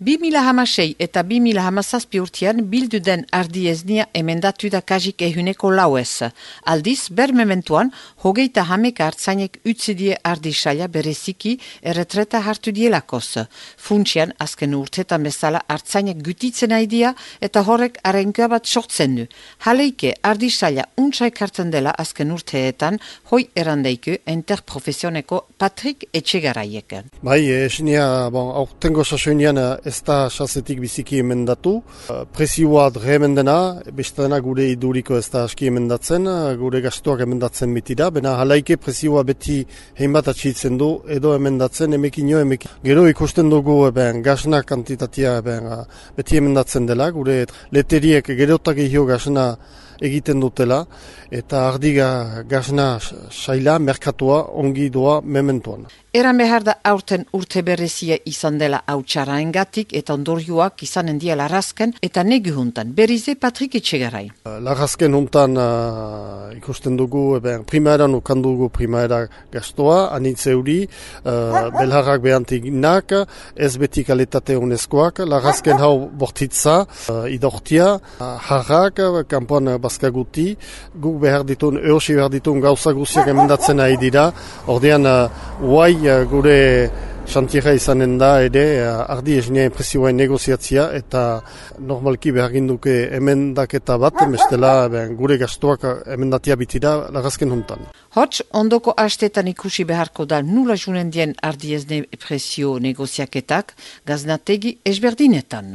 2006 eta 2006 urtean bildu den ardi eznia emendatu da kajik ehuneko lau ez. Aldiz, ber mementuan, hogeita hameka hartzainek utzidie ardi saia bereziki erretreta hartu dielakoz. Funtsian, azken urtetan bezala hartzainek gutitzen aidia eta horrek arenkoa bat sortzen du. Haleike, ardi saia untsaik hartzen dela azken urteetan, hoi erandeiko interprofesioneko Patrik Etxegaraiek. Bai, esnia, bon, aurtengo sasoinian ez da xasetik biziki emendatu. Presioa dre emendena, bestena gure iduriko ez da aski emendatzen, gure gastuak emendatzen mitira, bena halaike presioa beti heimbat atxitzen du, edo emendatzen emekin jo emekin. Gero ikusten dugu eben, gasna kantitatea eben, beti emendatzen dela, gure leteriek gerotak egio gasna egiten dutela, eta ardiga gasna saila, merkatua, ongi doa mementuan. Eran behar da aurten urte berezia izan dela hautsara engatik eta ondorioak izanen dia larrazken eta negu juntan. Berize Patrik Etxegarai. Larrazken juntan uh, ikusten dugu, eben, primaera nukan dugu primaera gastoa, anitze huri, uh, belharrak behantik nak, ez beti kalitate uneskoak, larrazken hau bortitza, uh, idortia, uh, harrak, kampuan baskaguti, guk behar ditun, eosi behar ditun gauza guziak emendatzen ari dira, ordean, uh, gure xantierra izanen da ere ardi esnea impresioain negoziatzia eta normalki behar ginduke emendaketa bat, mestela gure gastuak emendatia bitira lagazken hontan. Hots, ondoko astetan ikusi beharko da nula junen dien ardi esne presio negoziaketak gaznategi esberdinetan.